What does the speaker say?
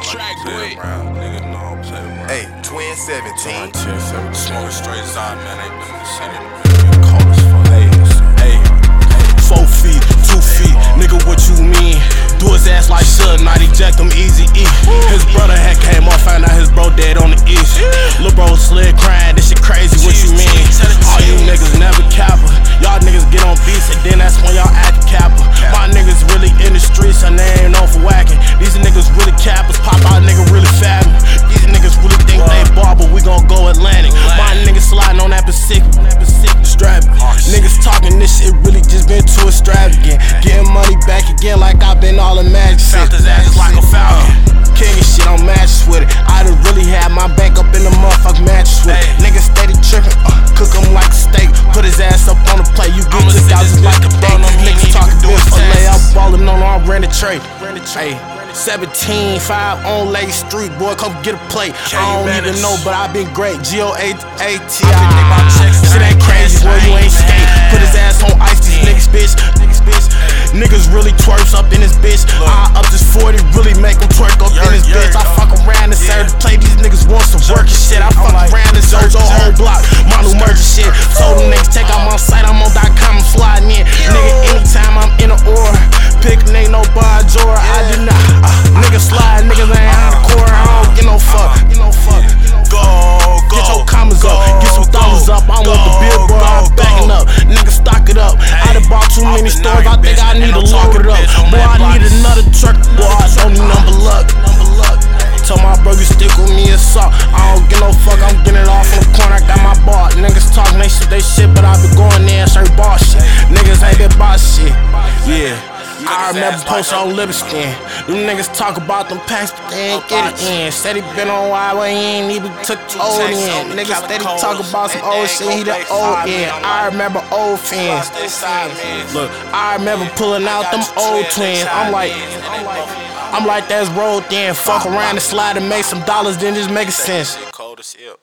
track, boy. Hey, twin 17. Smoking straight out, man. They been the city. Cold as fuck. Hey, hey, four feet, two feet, nigga, what you mean? Do his ass like Suge Knight, eject him easy E. His brother had came off, found out his bro dead on the east. Lil' bro slid crying, this shit crazy, what you mean? All you niggas never capper. Y'all niggas get on beats and then that's when y'all again like I've been all in magic. Felt his ass like a falcon. King and shit, I'm matches with it. I done really had my bank up in the motherfucking mattress with it. Niggas steady tripping, uh, cook him like a steak. Put his ass up on the plate, you get I'ma took sit out this just like a nigga date. bone on me, Niggas talking even do his for lay, I'm ballin' on, I'm rent a trade. Hey. 17, 5 on Lake Street, boy, come get a plate. I don't even know, but i been great. G O A T I been think about checks I. and Shit ain't ain't crazy, boy, you ain't skate. Put his ass on ice, twerks up in this bitch. I up this 40, really make them twerk up in Yerk, this bitch. I yerk. fuck around and serve the play. These niggas want some work and shit. I fuck like, around and serve the whole block. Many stores, I think I need to load it up. Boy, I need another truck, boy, I don't need I remember post on Livingston. Them niggas talk about them packs, but they ain't get it in. Said he been on wide, but he ain't even took the old in. Niggas steady talk about some old shit, he the old in. I remember old fans. Look, I remember pulling out them old twins. I'm like, I'm like, that's road then. Fuck around and slide and make some dollars, then just make a sense. Cold as hell.